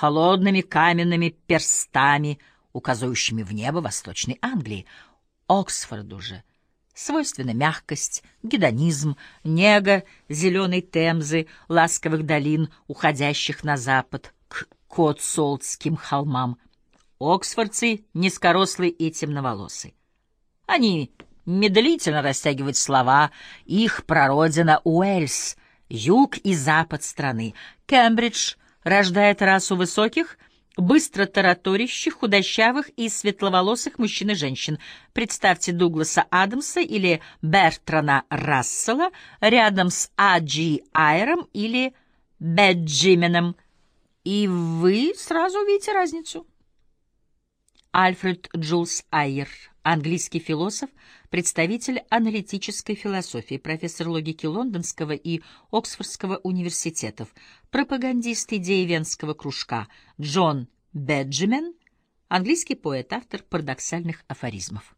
холодными каменными перстами, указывающими в небо Восточной Англии. Оксфорду же свойственна мягкость, гедонизм, нега зеленой темзы, ласковых долин, уходящих на запад к Котсолтским холмам. Оксфордцы низкорослые и темноволосые. Они медлительно растягивают слова, их прародина Уэльс, юг и запад страны. Кембридж рождает расу высоких, быстро тараторящих, худощавых и светловолосых мужчин и женщин. Представьте Дугласа Адамса или Бертрана Рассела рядом с А.Джи Айром или Беджименом, и вы сразу увидите разницу. Альфред Джулс Айер, английский философ, представитель аналитической философии, профессор логики Лондонского и Оксфордского университетов, пропагандист идеи Венского кружка Джон Беджимен, английский поэт, автор парадоксальных афоризмов.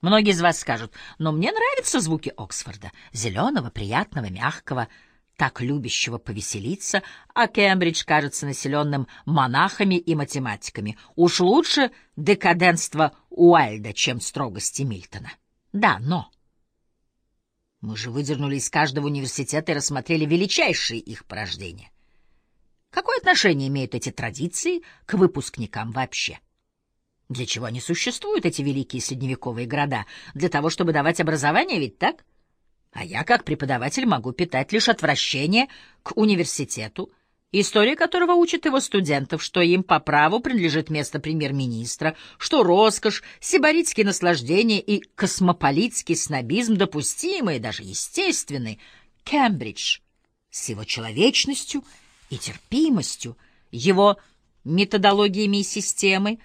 Многие из вас скажут, но мне нравятся звуки Оксфорда, зеленого, приятного, мягкого, так любящего повеселиться, а Кембридж кажется населенным монахами и математиками. Уж лучше декаденство Уайльда, чем строгости Мильтона. Да, но... Мы же выдернули из каждого университета и рассмотрели величайшие их порождения. Какое отношение имеют эти традиции к выпускникам вообще? Для чего они существуют, эти великие средневековые города? Для того, чтобы давать образование, ведь так? — а я, как преподаватель, могу питать лишь отвращение к университету, история которого учит его студентов, что им по праву принадлежит место премьер-министра, что роскошь, сибаритские наслаждения и космополитский снобизм допустимы и даже естественны. Кембридж с его человечностью и терпимостью, его методологиями и системой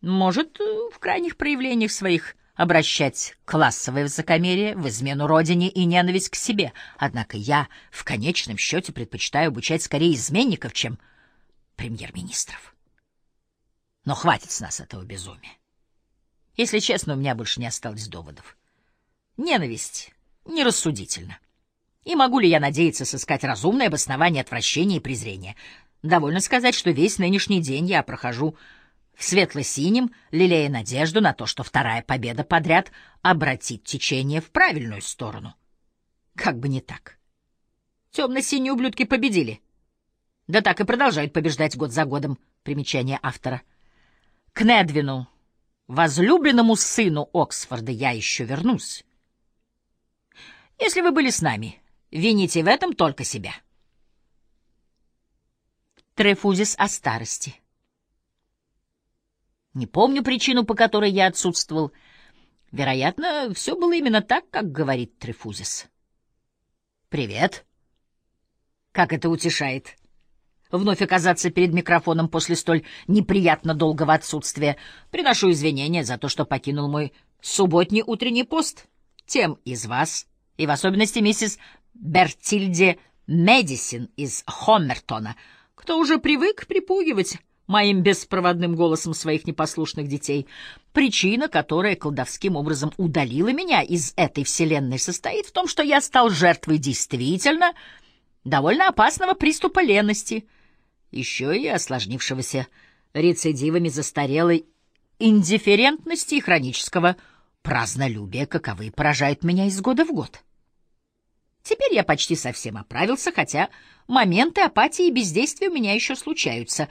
может в крайних проявлениях своих обращать классовое высокомерие в измену родине и ненависть к себе. Однако я в конечном счете предпочитаю обучать скорее изменников, чем премьер-министров. Но хватит с нас этого безумия. Если честно, у меня больше не осталось доводов. Ненависть нерассудительна. И могу ли я надеяться сыскать разумное обоснование отвращения и презрения? Довольно сказать, что весь нынешний день я прохожу в светло-синем, лелея надежду на то, что вторая победа подряд обратит течение в правильную сторону. Как бы не так. Темно-синие ублюдки победили. Да так и продолжают побеждать год за годом. Примечание автора. К Недвину, возлюбленному сыну Оксфорда, я еще вернусь. Если вы были с нами, вините в этом только себя. Трефузис о старости. Не помню причину, по которой я отсутствовал. Вероятно, все было именно так, как говорит Трифузис. «Привет». Как это утешает. Вновь оказаться перед микрофоном после столь неприятно долгого отсутствия. Приношу извинения за то, что покинул мой субботний утренний пост. Тем из вас, и в особенности миссис Бертильде Медисин из Хоммертона, кто уже привык припугивать моим беспроводным голосом своих непослушных детей. Причина, которая колдовским образом удалила меня из этой вселенной, состоит в том, что я стал жертвой действительно довольно опасного приступа лености, еще и осложнившегося рецидивами застарелой индифферентности и хронического празднолюбия, каковы поражают меня из года в год. Теперь я почти совсем оправился, хотя моменты апатии и бездействия у меня еще случаются —